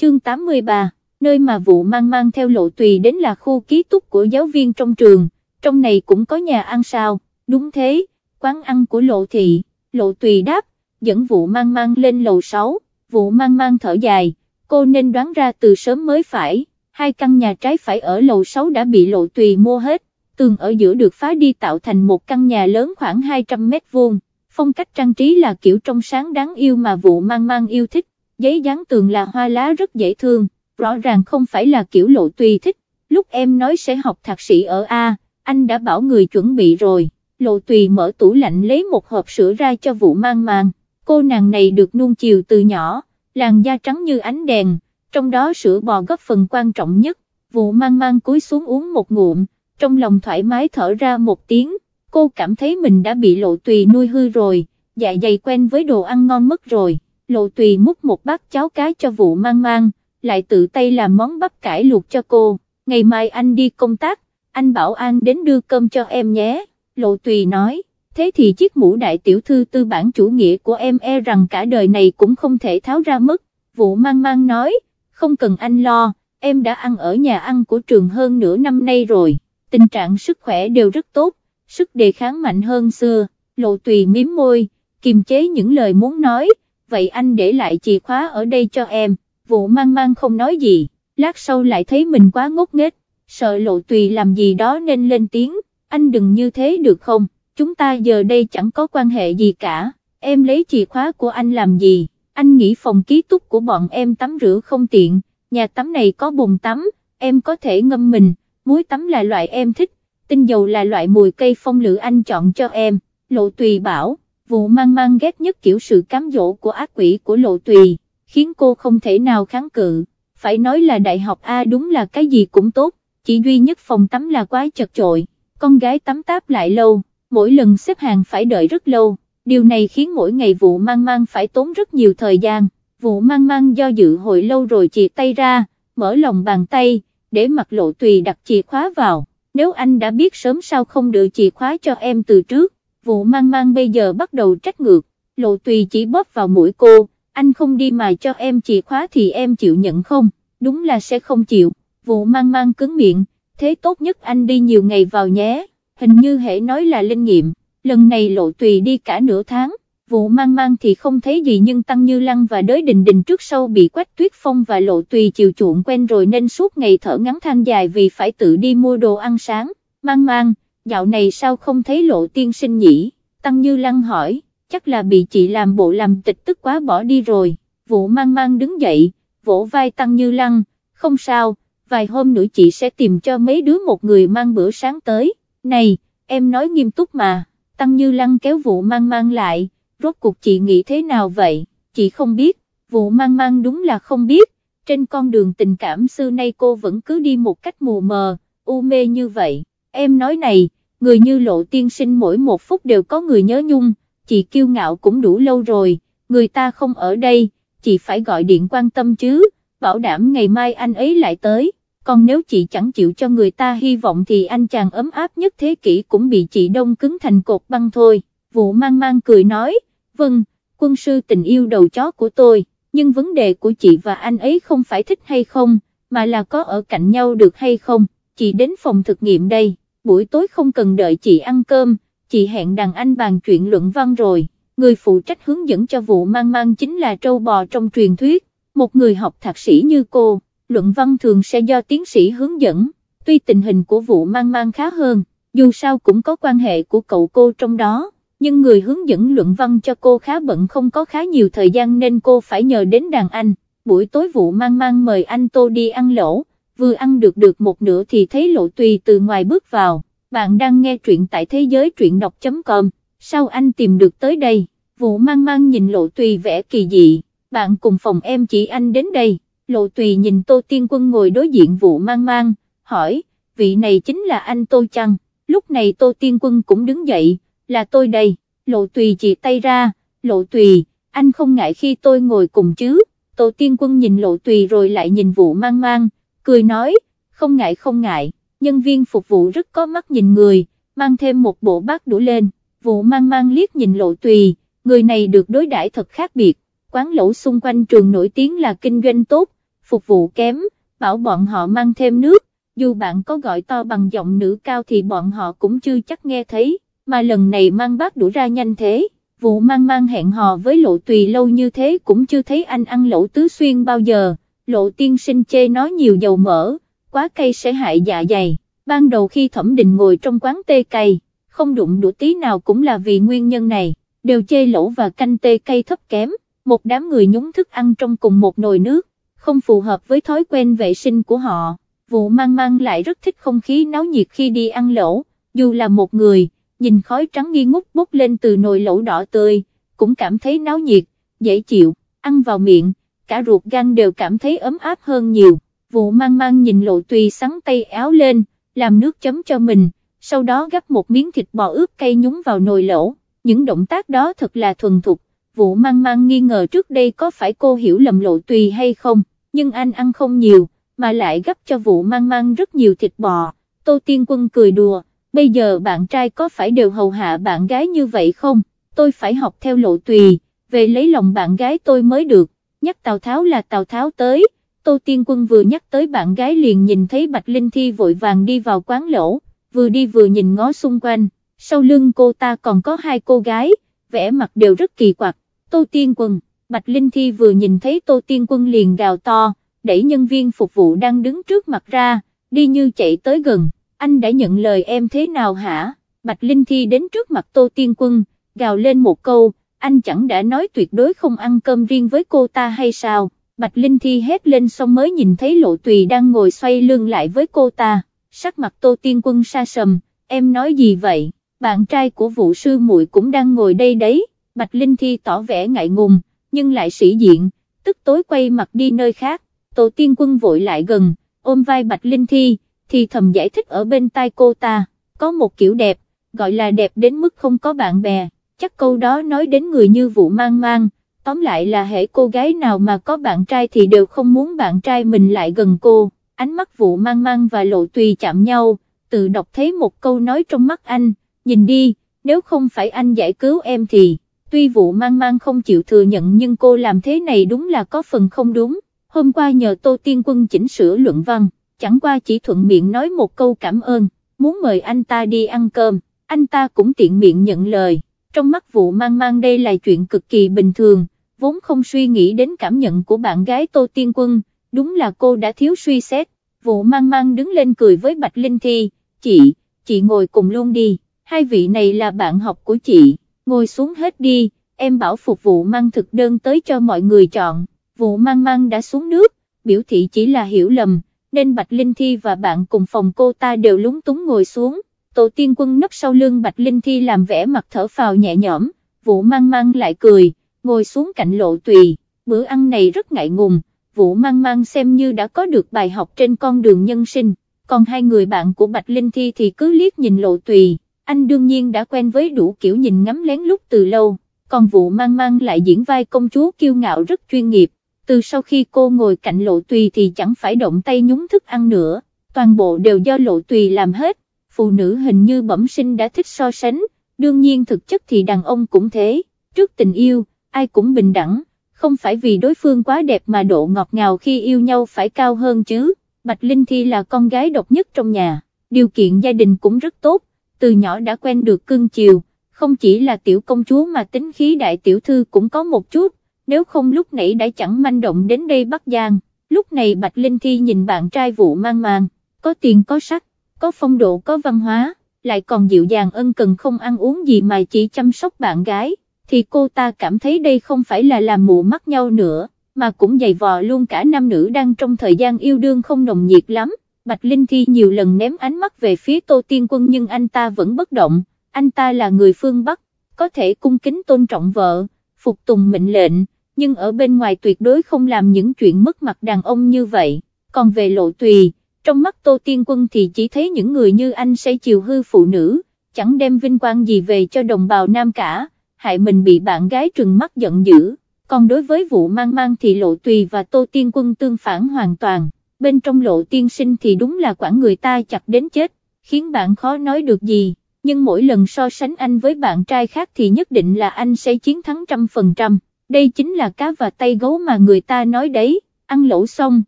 chương 83, nơi mà vụ mang mang theo lộ tùy đến là khu ký túc của giáo viên trong trường, trong này cũng có nhà ăn sao, đúng thế, quán ăn của lộ thị, lộ tùy đáp, dẫn vụ mang mang lên lầu 6, vụ mang mang thở dài, cô nên đoán ra từ sớm mới phải, hai căn nhà trái phải ở lầu 6 đã bị lộ tùy mua hết, tường ở giữa được phá đi tạo thành một căn nhà lớn khoảng 200 mét vuông, phong cách trang trí là kiểu trong sáng đáng yêu mà vụ mang mang yêu thích, giấy dán tường là hoa lá rất dễ thương, rõ ràng không phải là kiểu lộ tùy thích, lúc em nói sẽ học thạc sĩ ở A, anh đã bảo người chuẩn bị rồi, lộ tùy mở tủ lạnh lấy một hộp sữa ra cho vụ mang mang, cô nàng này được nuông chiều từ nhỏ, làn da trắng như ánh đèn, trong đó sữa bò góp phần quan trọng nhất, vụ mang mang cúi xuống uống một ngụm, trong lòng thoải mái thở ra một tiếng, cô cảm thấy mình đã bị lộ tùy nuôi hư rồi, dạ dày quen với đồ ăn ngon mất rồi, lộ tùy múc một bát cháo cá cho vụ mang mang, lại tự tay làm món bắp cải luộc cho cô, ngày mai anh đi công tác, anh bảo an đến đưa cơm cho em nhé, lộ tùy nói, thế thì chiếc mũ đại tiểu thư tư bản chủ nghĩa của em e rằng cả đời này cũng không thể tháo ra mất, vụ mang mang nói, không cần anh lo, em đã ăn ở nhà ăn của trường hơn nửa năm nay rồi, tình trạng sức khỏe đều rất tốt, sức đề kháng mạnh hơn xưa, lộ tùy miếm môi, kiềm chế những lời muốn nói, vậy anh để lại chìa khóa ở đây cho em, vụ mang mang không nói gì, lát sau lại thấy mình quá ngốc nghếch, sợ lộ tùy làm gì đó nên lên tiếng, anh đừng như thế được không, chúng ta giờ đây chẳng có quan hệ gì cả, em lấy chìa khóa của anh làm gì, anh nghĩ phòng ký túc của bọn em tắm rửa không tiện, nhà tắm này có bồn tắm, em có thể ngâm mình, muối tắm là loại em thích, tinh dầu là loại mùi cây phong lửa anh chọn cho em, lộ tùy bảo, vụ mang mang ghét nhất kiểu sự cám dỗ của ác quỷ của lộ tùy, khiến cô không thể nào kháng cự, phải nói là đại học A đúng là cái gì cũng tốt, chỉ duy nhất phòng tắm là quá chật chội, con gái tắm táp lại lâu, mỗi lần xếp hàng phải đợi rất lâu, điều này khiến mỗi ngày vụ mang mang phải tốn rất nhiều thời gian, vụ mang mang do dự hồi lâu rồi chìa tay ra, mở lòng bàn tay, để mặc lộ tùy đặt chìa khóa vào, nếu anh đã biết sớm sao không đưa chìa khóa cho em từ trước, vụ mang mang bây giờ bắt đầu trách ngược, lộ tùy chỉ bóp vào mũi cô, anh không đi mà cho em chìa khóa thì em chịu nhận không, đúng là sẽ không chịu, vụ mang mang cứng miệng, thế tốt nhất anh đi nhiều ngày vào nhé, hình như hệ nói là linh nghiệm, lần này lộ tùy đi cả nửa tháng, vụ mang mang thì không thấy gì nhưng Tăng Như Lăng và đới đình đình trước sau bị quách tuyết phong và lộ tùy chiều chuộng quen rồi nên suốt ngày thở ngắn than dài vì phải tự đi mua đồ ăn sáng, mang mang, dạo này sao không thấy lộ tiên sinh nhỉ, Tăng Như Lăng hỏi, chắc là bị chị làm bộ làm tịch tức quá bỏ đi rồi, vụ mang mang đứng dậy, vỗ vai Tăng Như Lăng, không sao, vài hôm nữa chị sẽ tìm cho mấy đứa một người mang bữa sáng tới, này, em nói nghiêm túc mà, Tăng Như Lăng kéo vụ mang mang lại, rốt cuộc chị nghĩ thế nào vậy, chị không biết, vụ mang mang đúng là không biết, trên con đường tình cảm xưa nay cô vẫn cứ đi một cách mù mờ, u mê như vậy, em nói này, người như lộ tiên sinh mỗi một phút đều có người nhớ nhung, chị kiêu ngạo cũng đủ lâu rồi, người ta không ở đây, chị phải gọi điện quan tâm chứ, bảo đảm ngày mai anh ấy lại tới, còn nếu chị chẳng chịu cho người ta hy vọng thì anh chàng ấm áp nhất thế kỷ cũng bị chị đông cứng thành cột băng thôi, vụ mang mang cười nói, vâng, quân sư tình yêu đầu chó của tôi, nhưng vấn đề của chị và anh ấy không phải thích hay không, mà là có ở cạnh nhau được hay không, chị đến phòng thực nghiệm đây, buổi tối không cần đợi chị ăn cơm, chị hẹn đàn anh bàn chuyện luận văn rồi, người phụ trách hướng dẫn cho vụ mang mang chính là trâu bò trong truyền thuyết, một người học thạc sĩ như cô, luận văn thường sẽ do tiến sĩ hướng dẫn, tuy tình hình của vụ mang mang khá hơn, dù sao cũng có quan hệ của cậu cô trong đó. Nhưng người hướng dẫn luận văn cho cô khá bận không có khá nhiều thời gian nên cô phải nhờ đến đàn anh, buổi tối vụ mang mang mời anh Tô đi ăn lẩu, vừa ăn được được một nửa thì thấy lộ tùy từ ngoài bước vào, bạn đang nghe truyện tại thế giới truyện đọc.com, sao anh tìm được tới đây, vụ mang mang nhìn lộ tùy vẽ kỳ dị, bạn cùng phòng em chỉ anh đến đây, lộ tùy nhìn Tô Tiên Quân ngồi đối diện vụ mang mang, hỏi, vị này chính là anh Tô chăng, lúc này Tô Tiên Quân cũng đứng dậy, là tôi đây, lộ tùy chỉ tay ra, lộ tùy, anh không ngại khi tôi ngồi cùng chứ, tô tiên quân nhìn lộ tùy rồi lại nhìn vụ mang mang, cười nói, không ngại không ngại, nhân viên phục vụ rất có mắt nhìn người, mang thêm một bộ bát đũa lên, vụ mang mang liếc nhìn lộ tùy, người này được đối đãi thật khác biệt, quán lẩu xung quanh trường nổi tiếng là kinh doanh tốt, phục vụ kém, bảo bọn họ mang thêm nước, dù bạn có gọi to bằng giọng nữ cao thì bọn họ cũng chưa chắc nghe thấy, mà lần này mang bát đũa ra nhanh thế, vụ mang mang hẹn hò với lộ tùy lâu như thế cũng chưa thấy anh ăn lẩu tứ xuyên bao giờ, lộ tiên sinh chê nói nhiều dầu mỡ, quá cay sẽ hại dạ dày, ban đầu khi thẩm định ngồi trong quán tê cay, không đụng đũa tí nào cũng là vì nguyên nhân này, đều chê lẩu và canh tê cay thấp kém, một đám người nhúng thức ăn trong cùng một nồi nước, không phù hợp với thói quen vệ sinh của họ, vụ mang mang lại rất thích không khí náo nhiệt khi đi ăn lẩu, dù là một người, nhìn khói trắng nghi ngút bốc lên từ nồi lẩu đỏ tươi, cũng cảm thấy náo nhiệt, dễ chịu, ăn vào miệng, cả ruột gan đều cảm thấy ấm áp hơn nhiều, vụ mang mang nhìn lộ tùy sắn tay áo lên, làm nước chấm cho mình, sau đó gắp một miếng thịt bò ướp cay nhúng vào nồi lẩu, những động tác đó thật là thuần thục, vụ mang mang nghi ngờ trước đây có phải cô hiểu lầm lộ tùy hay không, nhưng anh ăn không nhiều, mà lại gấp cho vụ mang mang rất nhiều thịt bò, Tô Tiên Quân cười đùa, bây giờ bạn trai có phải đều hầu hạ bạn gái như vậy không, tôi phải học theo lộ tùy, về lấy lòng bạn gái tôi mới được, nhắc Tào Tháo là Tào Tháo tới, Tô Tiên Quân vừa nhắc tới bạn gái liền nhìn thấy Bạch Linh Thi vội vàng đi vào quán lỗ, vừa đi vừa nhìn ngó xung quanh, sau lưng cô ta còn có hai cô gái, vẻ mặt đều rất kỳ quặc, Tô Tiên Quân, Bạch Linh Thi vừa nhìn thấy Tô Tiên Quân liền gào to, đẩy nhân viên phục vụ đang đứng trước mặt ra, đi như chạy tới gần, anh đã nhận lời em thế nào hả, Bạch Linh Thi đến trước mặt Tô Tiên Quân, gào lên một câu, anh chẳng đã nói tuyệt đối không ăn cơm riêng với cô ta hay sao, Bạch Linh Thi hét lên xong mới nhìn thấy Lộ Tùy đang ngồi xoay lưng lại với cô ta, sắc mặt Tô Tiên Quân sa sầm, em nói gì vậy, bạn trai của vụ sư muội cũng đang ngồi đây đấy, Bạch Linh Thi tỏ vẻ ngại ngùng, nhưng lại sĩ diện, tức tối quay mặt đi nơi khác, Tô Tiên Quân vội lại gần, ôm vai Bạch Linh Thi, thì thầm giải thích ở bên tai cô ta, có một kiểu đẹp, gọi là đẹp đến mức không có bạn bè, chắc câu đó nói đến người như vụ mang mang, tóm lại là hệ cô gái nào mà có bạn trai thì đều không muốn bạn trai mình lại gần cô, ánh mắt vụ mang mang và lộ tùy chạm nhau, tự đọc thấy một câu nói trong mắt anh, nhìn đi, nếu không phải anh giải cứu em thì, tuy vụ mang mang không chịu thừa nhận nhưng cô làm thế này đúng là có phần không đúng, hôm qua nhờ Tô Tiên Quân chỉnh sửa luận văn, chẳng qua chỉ thuận miệng nói một câu cảm ơn, muốn mời anh ta đi ăn cơm, anh ta cũng tiện miệng nhận lời, trong mắt vụ mang mang đây là chuyện cực kỳ bình thường, vốn không suy nghĩ đến cảm nhận của bạn gái Tô Tiên Quân, đúng là cô đã thiếu suy xét, vụ mang mang đứng lên cười với Bạch Linh Thi, chị, chị ngồi cùng luôn đi, hai vị này là bạn học của chị, ngồi xuống hết đi, em bảo phục vụ mang thực đơn tới cho mọi người chọn, vụ mang mang đã xuống nước, biểu thị chỉ là hiểu lầm, nên Bạch Linh Thi và bạn cùng phòng cô ta đều lúng túng ngồi xuống, Tổ Tiên Quân nấp sau lưng Bạch Linh Thi làm vẻ mặt thở phào nhẹ nhõm, Vũ mang mang lại cười ngồi xuống cạnh lộ tùy, bữa ăn này rất ngại ngùng, Vũ mang mang xem như đã có được bài học trên con đường nhân sinh, còn hai người bạn của Bạch Linh Thi thì cứ liếc nhìn lộ tùy, anh đương nhiên đã quen với đủ kiểu nhìn ngắm lén lút từ lâu, còn Vũ mang mang lại diễn vai công chúa kiêu ngạo rất chuyên nghiệp, từ sau khi cô ngồi cạnh lộ tùy thì chẳng phải động tay nhúng thức ăn nữa, toàn bộ đều do lộ tùy làm hết, phụ nữ hình như bẩm sinh đã thích so sánh, đương nhiên thực chất thì đàn ông cũng thế, trước tình yêu ai cũng bình đẳng, không phải vì đối phương quá đẹp mà độ ngọt ngào khi yêu nhau phải cao hơn chứ, Bạch Linh Thi là con gái độc nhất trong nhà, điều kiện gia đình cũng rất tốt, từ nhỏ đã quen được cưng chiều, không chỉ là tiểu công chúa mà tính khí đại tiểu thư cũng có một chút, nếu không lúc nãy đã chẳng manh động đến đây Bắc Giang, lúc này Bạch Linh Thi nhìn bạn trai vụ mang mang, có tiền có sắc, có phong độ có văn hóa, lại còn dịu dàng ân cần không ăn uống gì mà chỉ chăm sóc bạn gái thì cô ta cảm thấy đây không phải là làm mù mắt nhau nữa, mà cũng dày vò luôn cả nam nữ đang trong thời gian yêu đương không nồng nhiệt lắm. Bạch Linh Thi nhiều lần ném ánh mắt về phía Tô Tiên Quân nhưng anh ta vẫn bất động, anh ta là người phương Bắc, có thể cung kính tôn trọng vợ, phục tùng mệnh lệnh, nhưng ở bên ngoài tuyệt đối không làm những chuyện mất mặt đàn ông như vậy, còn về lộ tùy, trong mắt Tô Tiên Quân thì chỉ thấy những người như anh sẽ chiều hư phụ nữ, chẳng đem vinh quang gì về cho đồng bào nam cả hại mình bị bạn gái trừng mắt giận dữ, còn đối với vụ mang mang thì lộ tùy và tô tiên quân tương phản hoàn toàn, bên trong lộ tiên sinh thì đúng là quản người ta chặt đến chết, khiến bạn khó nói được gì, nhưng mỗi lần so sánh anh với bạn trai khác thì nhất định là anh sẽ chiến thắng trăm phần trăm, đây chính là cá và tay gấu mà người ta nói đấy, ăn lẩu xong,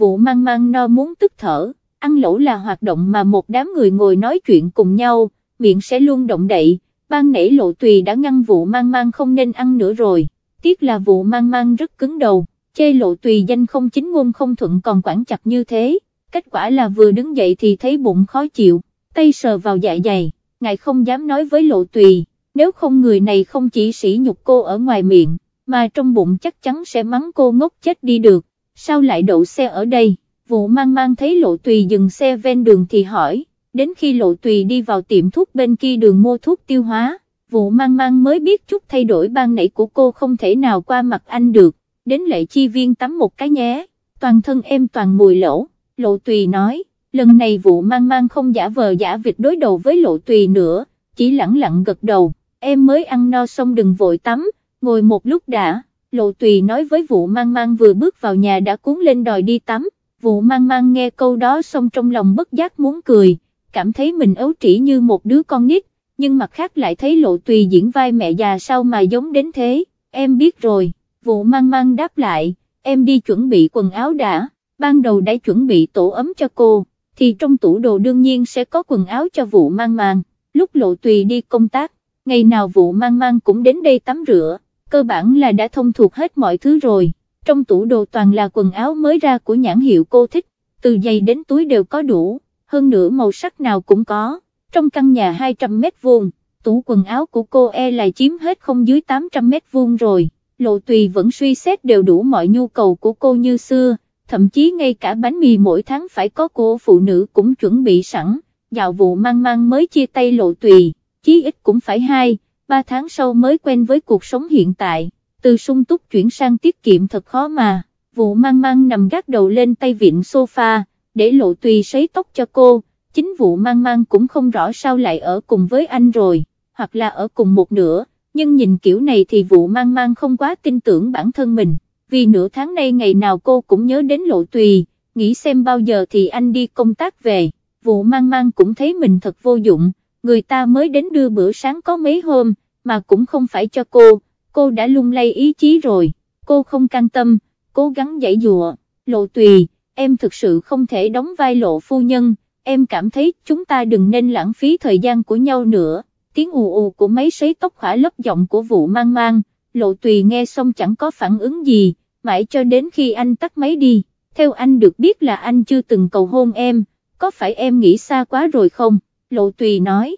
vụ mang mang no muốn tức thở, ăn lẩu là hoạt động mà một đám người ngồi nói chuyện cùng nhau, miệng sẽ luôn động đậy, ban nãy lộ tùy đã ngăn vụ mang mang không nên ăn nữa rồi, tiếc là vụ mang mang rất cứng đầu, chê lộ tùy danh không chính ngôn không thuận còn quản chặt như thế, kết quả là vừa đứng dậy thì thấy bụng khó chịu, tay sờ vào dạ dày, ngài không dám nói với lộ tùy, nếu không người này không chỉ sỉ nhục cô ở ngoài miệng, mà trong bụng chắc chắn sẽ mắng cô ngốc chết đi được, sao lại đậu xe ở đây, vụ mang mang thấy lộ tùy dừng xe ven đường thì hỏi, đến khi lộ tùy đi vào tiệm thuốc bên kia đường mua thuốc tiêu hóa, vụ mang mang mới biết chút thay đổi ban nãy của cô không thể nào qua mặt anh được, đến lệ chi viên tắm một cái nhé, toàn thân em toàn mùi lỗ, lộ tùy nói, lần này vụ mang mang không giả vờ giả vịt đối đầu với lộ tùy nữa, chỉ lẳng lặng gật đầu, em mới ăn no xong đừng vội tắm, ngồi một lúc đã, lộ tùy nói với vụ mang mang vừa bước vào nhà đã cuốn lên đòi đi tắm, vụ mang mang nghe câu đó xong trong lòng bất giác muốn cười, cảm thấy mình ấu trĩ như một đứa con nít, nhưng mặt khác lại thấy lộ tùy diễn vai mẹ già sao mà giống đến thế, em biết rồi, vụ mang mang đáp lại, em đi chuẩn bị quần áo đã, ban đầu đã chuẩn bị tổ ấm cho cô, thì trong tủ đồ đương nhiên sẽ có quần áo cho vụ mang mang, lúc lộ tùy đi công tác, ngày nào vụ mang mang cũng đến đây tắm rửa, cơ bản là đã thông thuộc hết mọi thứ rồi, trong tủ đồ toàn là quần áo mới ra của nhãn hiệu cô thích, từ giày đến túi đều có đủ, hơn nữa màu sắc nào cũng có, trong căn nhà 200 mét vuông, tủ quần áo của cô e là chiếm hết không dưới 800 mét vuông rồi, lộ tùy vẫn suy xét đều đủ mọi nhu cầu của cô như xưa, thậm chí ngay cả bánh mì mỗi tháng phải có cô phụ nữ cũng chuẩn bị sẵn, dạo vụ mang mang mới chia tay lộ tùy, chí ít cũng phải hai. 3 tháng sau mới quen với cuộc sống hiện tại, từ sung túc chuyển sang tiết kiệm thật khó mà, vụ mang mang nằm gác đầu lên tay vịn sofa, để lộ tùy sấy tóc cho cô, chính vụ mang mang cũng không rõ sao lại ở cùng với anh rồi, hoặc là ở cùng một nửa, nhưng nhìn kiểu này thì vụ mang mang không quá tin tưởng bản thân mình, vì nửa tháng nay ngày nào cô cũng nhớ đến lộ tùy, nghĩ xem bao giờ thì anh đi công tác về, vụ mang mang cũng thấy mình thật vô dụng, người ta mới đến đưa bữa sáng có mấy hôm, mà cũng không phải cho cô, cô đã lung lay ý chí rồi, cô không can tâm, cố gắng giải dụa, lộ tùy, em thực sự không thể đóng vai lộ phu nhân, em cảm thấy chúng ta đừng nên lãng phí thời gian của nhau nữa, tiếng ù ù của máy sấy tóc khỏa lấp giọng của vụ mang mang, lộ tùy nghe xong chẳng có phản ứng gì, mãi cho đến khi anh tắt máy đi, theo anh được biết là anh chưa từng cầu hôn em, có phải em nghĩ xa quá rồi không, lộ tùy nói.